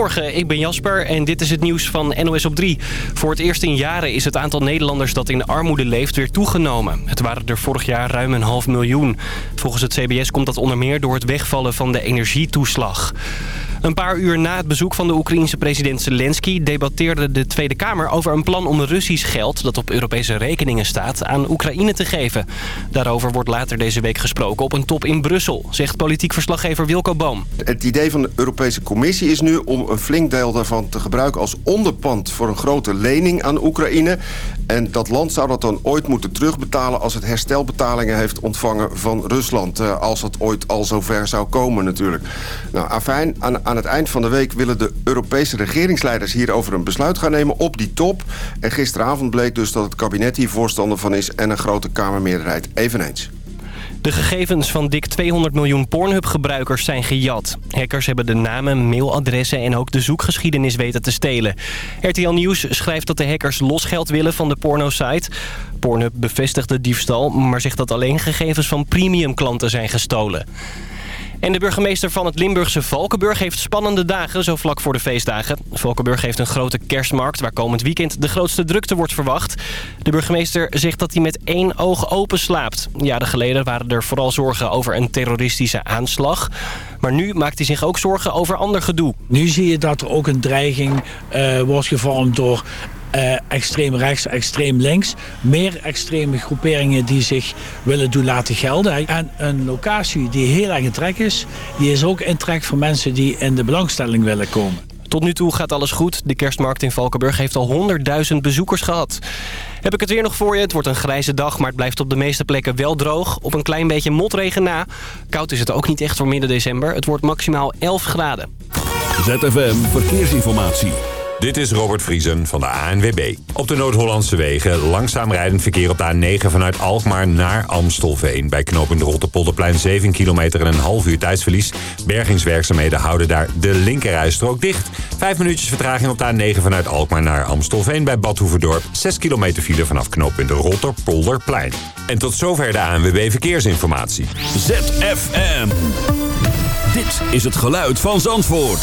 Morgen, ik ben Jasper en dit is het nieuws van NOS op 3. Voor het eerst in jaren is het aantal Nederlanders dat in armoede leeft weer toegenomen. Het waren er vorig jaar ruim een half miljoen. Volgens het CBS komt dat onder meer door het wegvallen van de energietoeslag. Een paar uur na het bezoek van de Oekraïense president Zelensky... debatteerde de Tweede Kamer over een plan om Russisch geld... dat op Europese rekeningen staat, aan Oekraïne te geven. Daarover wordt later deze week gesproken op een top in Brussel... zegt politiek verslaggever Wilco Boom. Het idee van de Europese Commissie is nu om een flink deel daarvan te gebruiken... als onderpand voor een grote lening aan Oekraïne. En dat land zou dat dan ooit moeten terugbetalen... als het herstelbetalingen heeft ontvangen van Rusland. Eh, als het ooit al zover zou komen natuurlijk. Nou, afijn, aan aan het eind van de week willen de Europese regeringsleiders hierover een besluit gaan nemen op die top. En gisteravond bleek dus dat het kabinet hier voorstander van is en een grote Kamermeerderheid eveneens. De gegevens van dik 200 miljoen Pornhub-gebruikers zijn gejat. Hackers hebben de namen, mailadressen en ook de zoekgeschiedenis weten te stelen. RTL Nieuws schrijft dat de hackers losgeld willen van de pornosite. Pornhub bevestigt de diefstal, maar zegt dat alleen gegevens van premium klanten zijn gestolen. En de burgemeester van het Limburgse Valkenburg heeft spannende dagen, zo vlak voor de feestdagen. Valkenburg heeft een grote kerstmarkt waar komend weekend de grootste drukte wordt verwacht. De burgemeester zegt dat hij met één oog open slaapt. Jaren geleden waren er vooral zorgen over een terroristische aanslag. Maar nu maakt hij zich ook zorgen over ander gedoe. Nu zie je dat er ook een dreiging uh, wordt gevormd door uh, extreem rechts, extreem links. Meer extreme groeperingen die zich willen doen laten gelden. En een locatie die heel erg in trek is, die is ook in trek voor mensen die in de belangstelling willen komen. Tot nu toe gaat alles goed. De kerstmarkt in Valkenburg heeft al 100.000 bezoekers gehad. Heb ik het weer nog voor je? Het wordt een grijze dag, maar het blijft op de meeste plekken wel droog. Op een klein beetje motregen na. Koud is het ook niet echt voor midden december. Het wordt maximaal 11 graden. ZFM Verkeersinformatie. Dit is Robert Vriesen van de ANWB. Op de Noord-Hollandse wegen langzaam rijdend verkeer op de A9 vanuit Alkmaar naar Amstelveen. Bij knooppunt Rotterpolderplein 7 kilometer en een half uur tijdsverlies. Bergingswerkzaamheden houden daar de linkerrijstrook dicht. Vijf minuutjes vertraging op de A9 vanuit Alkmaar naar Amstelveen. Bij Badhoevedorp 6 kilometer file vanaf knooppunt Rotterpolderplein. En tot zover de ANWB Verkeersinformatie. ZFM. Dit is het geluid van Zandvoort.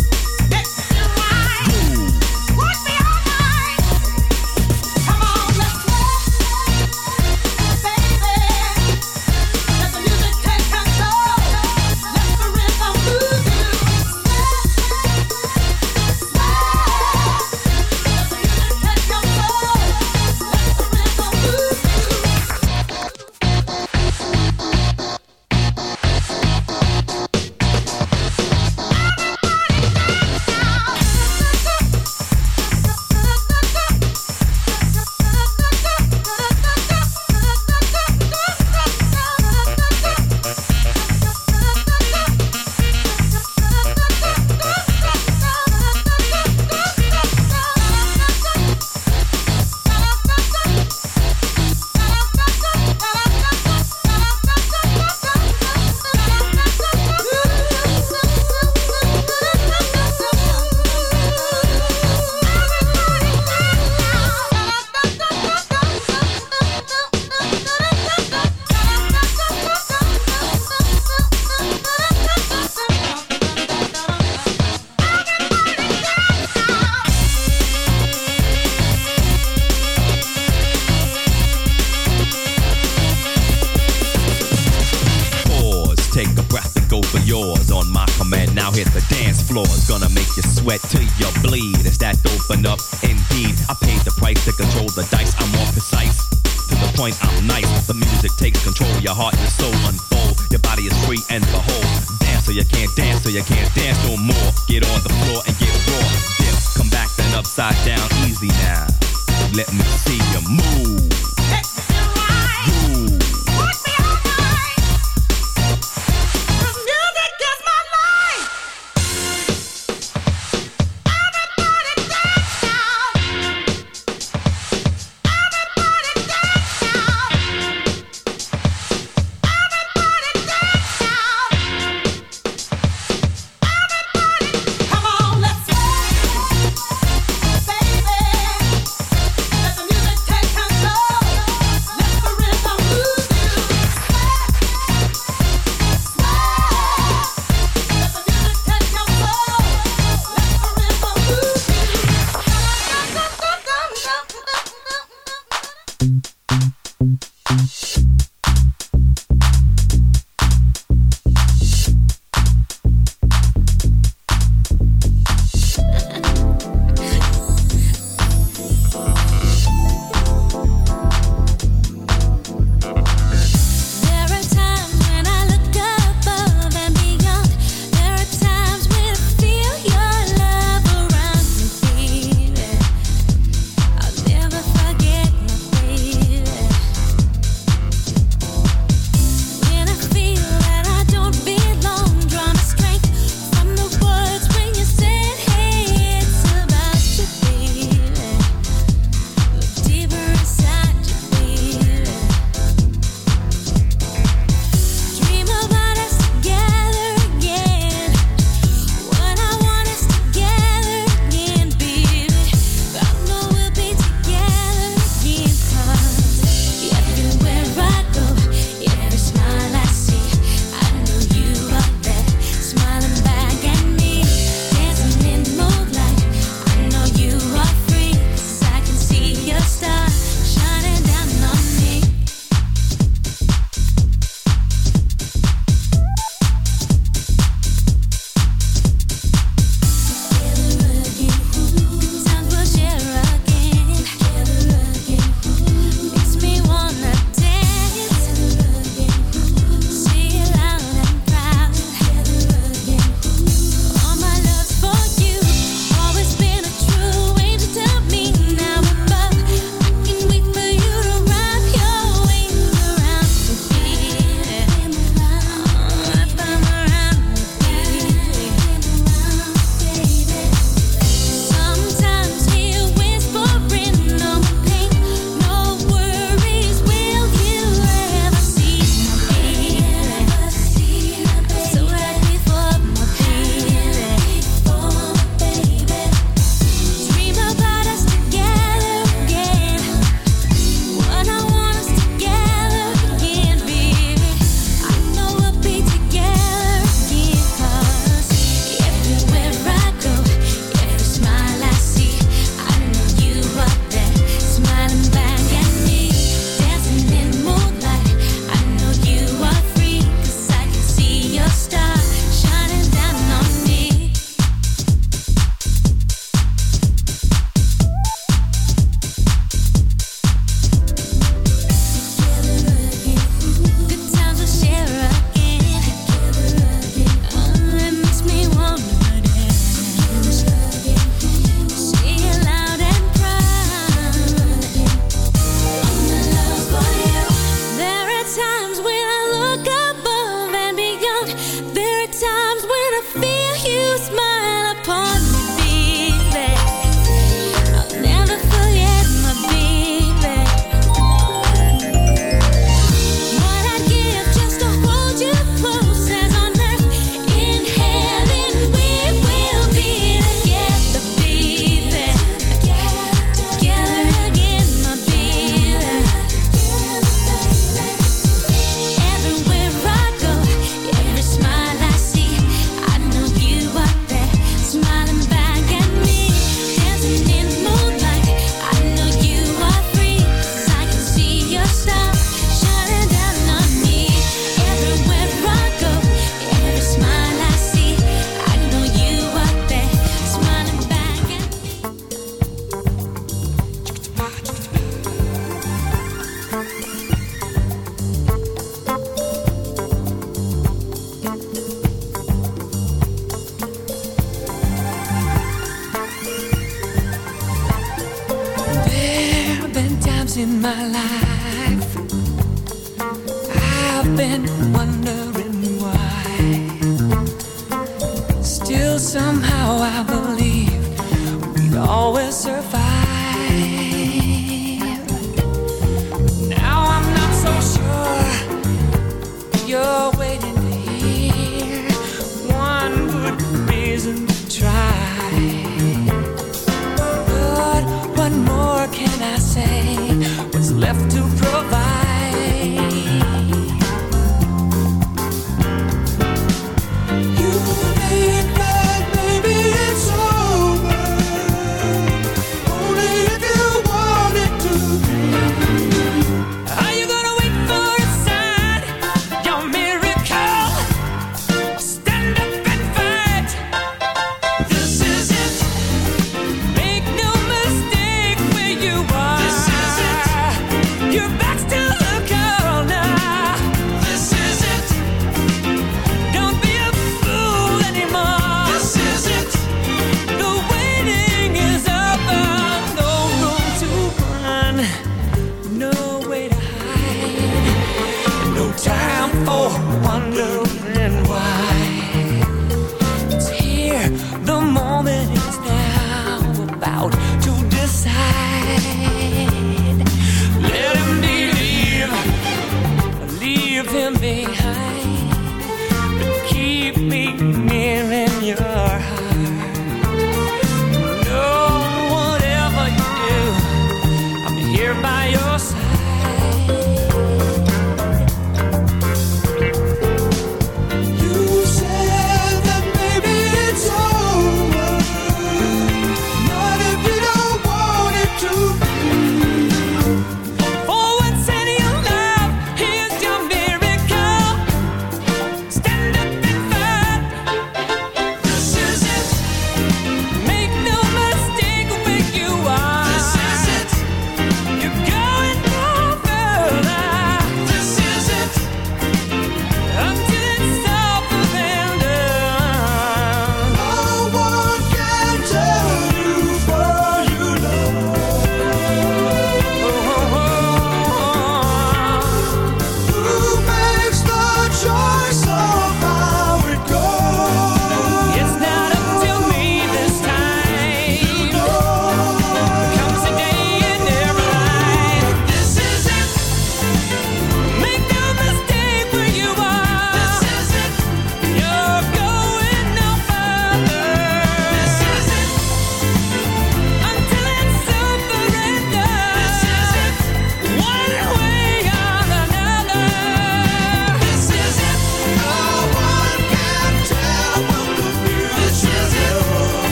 point, I'm nice. The music takes control, your heart and soul unfold. Your body is free and behold. Dance or you can't dance or you can't dance no more. Get on the floor and get raw. Dip, come back then upside down, easy now. Let me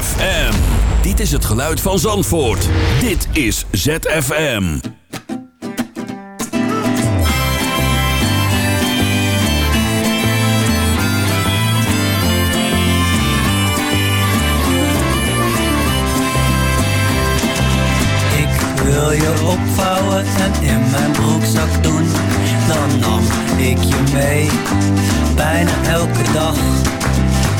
ZFM. Dit is het geluid van Zandvoort. Dit is ZFM. Ik wil je opvouwen en in mijn broekzak doen. Dan nam ik je mee, bijna elke dag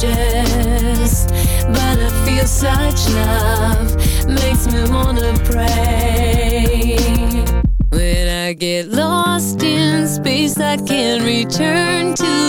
gorgeous, but I feel such love makes me wanna pray. When I get lost in space, I can return to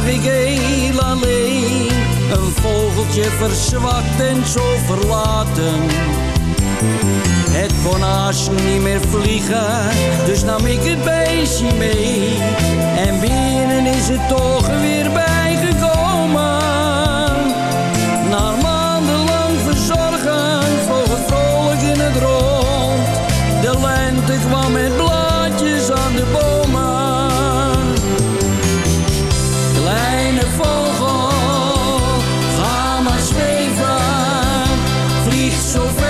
zag ik heel alleen een vogeltje verzwakt en zo verlaten. Het kon niet meer vliegen, dus nam ik het beestje mee. En binnen is het toch weer So. zo.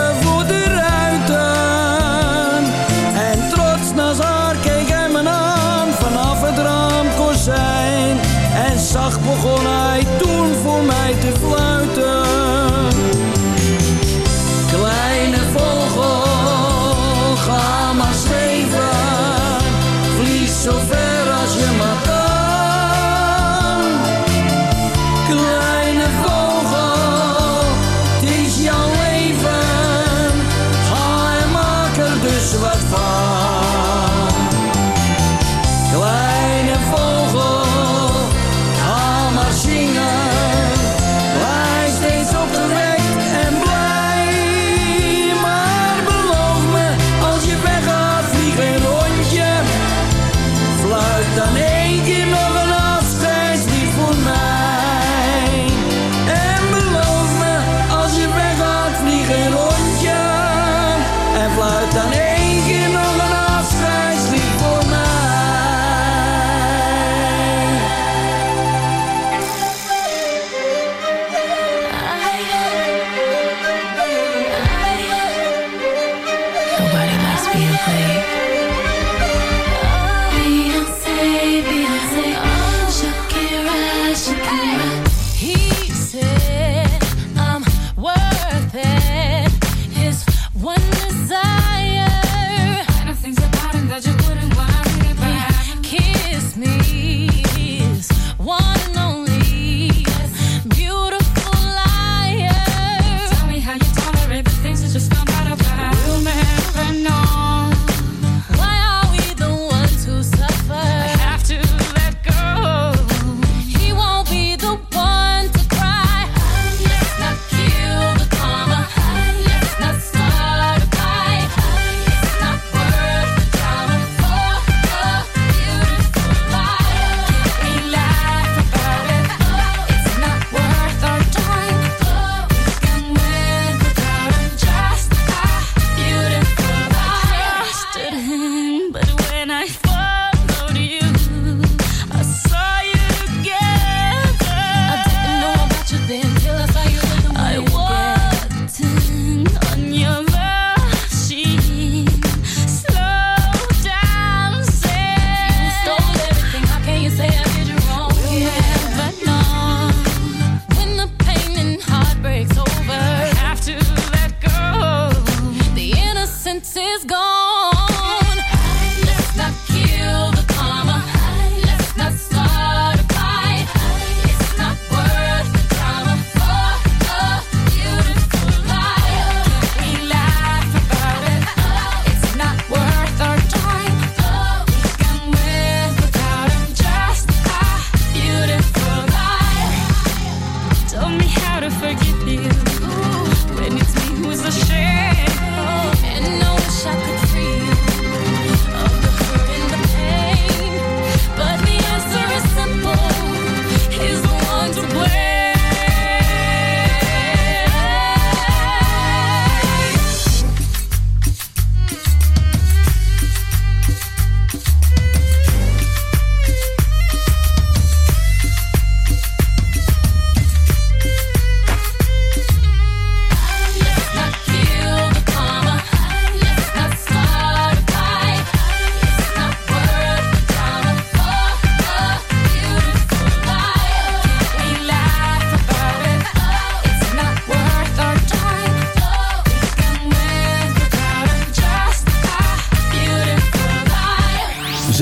begon hij toen voor mij te vlaan?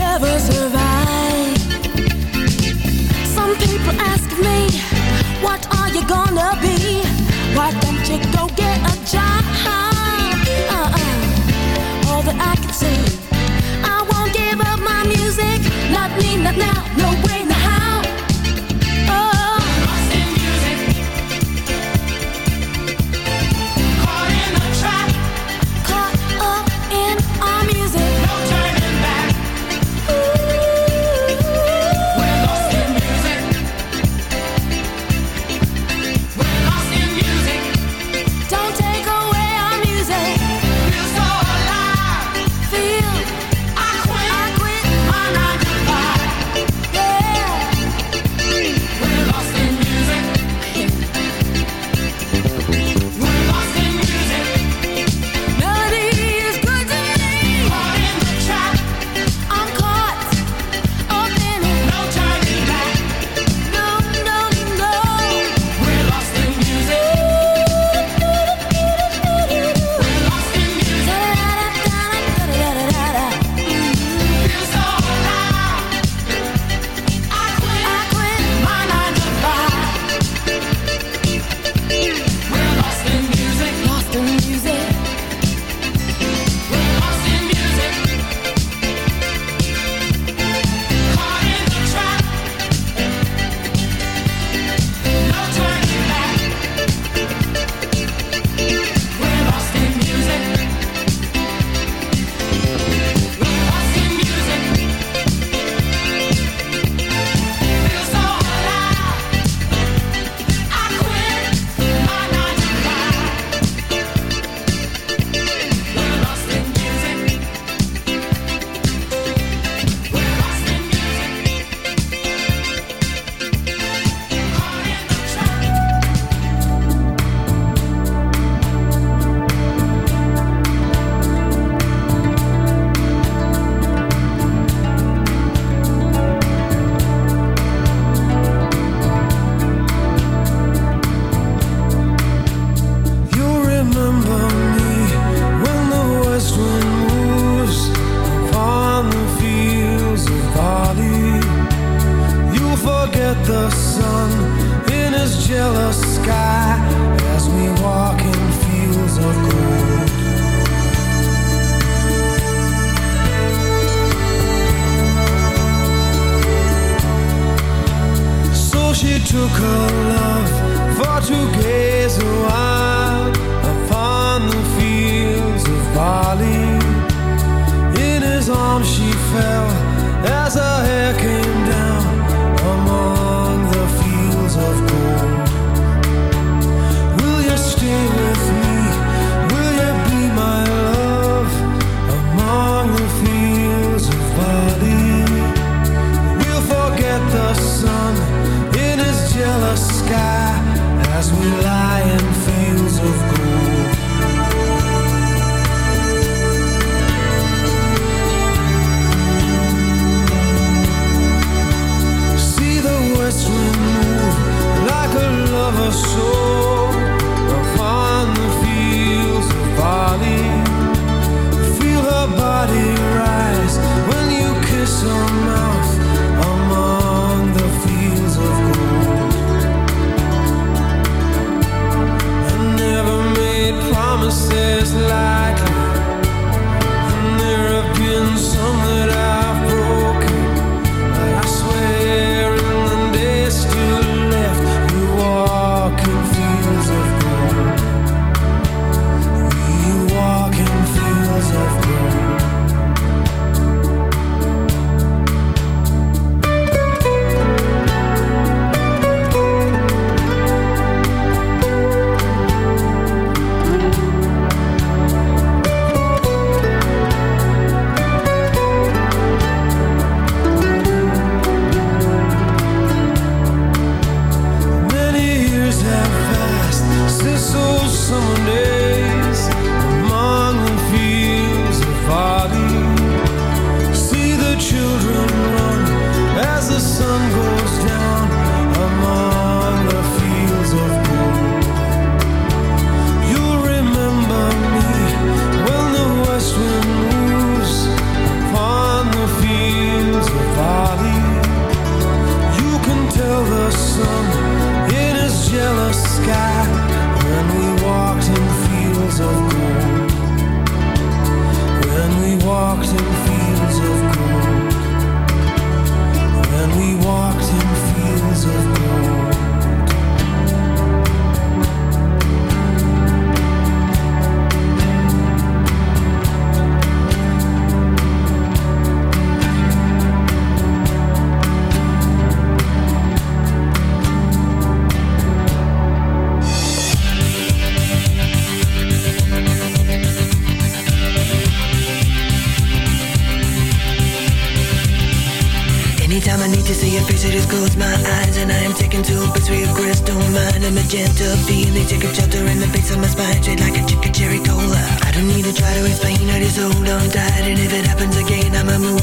never survive Some people ask me What are you gonna be? Why don't you go get a job?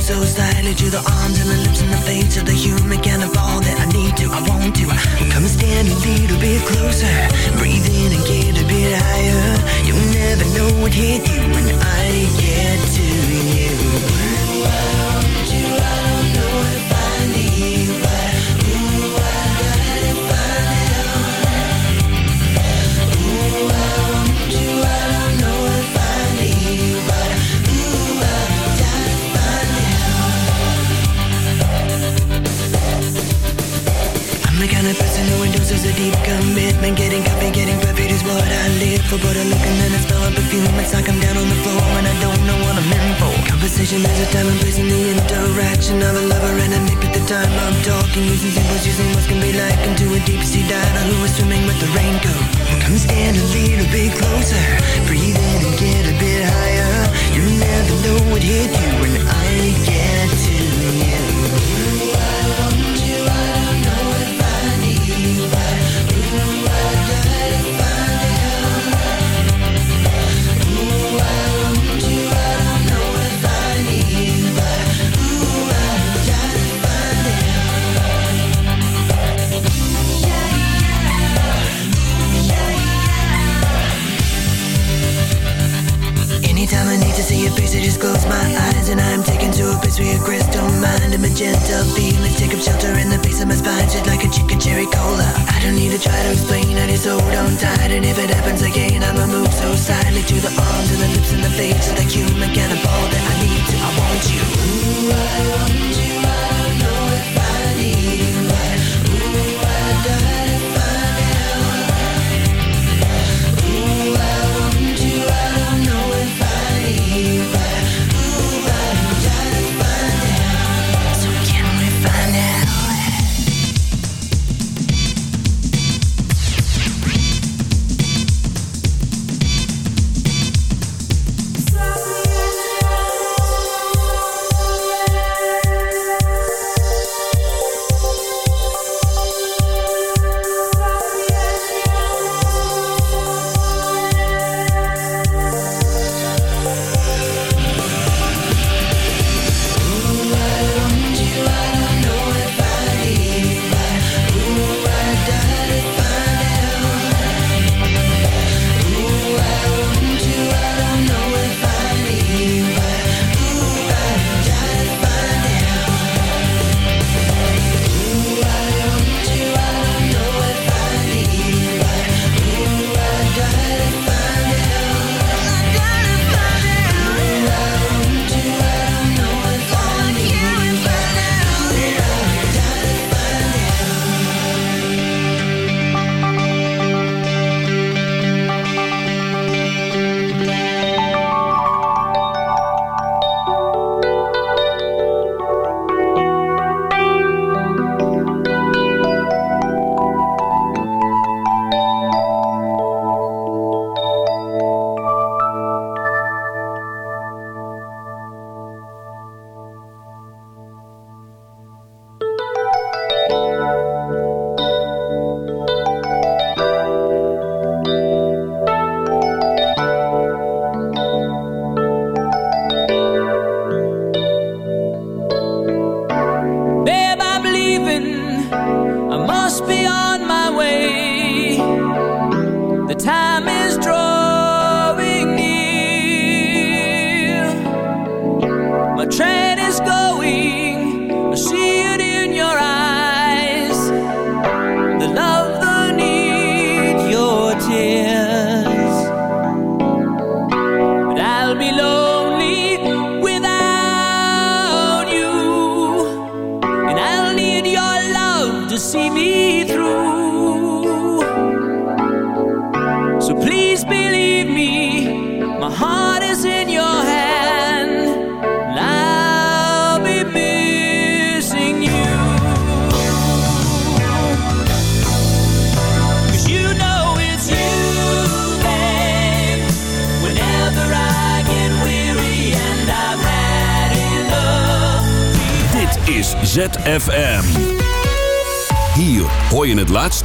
so slightly to the arms and the lips and the face of the human kind of all that I need to, I want to. Come and stand a little bit closer, breathe in and get a bit higher. You'll never know what hit you.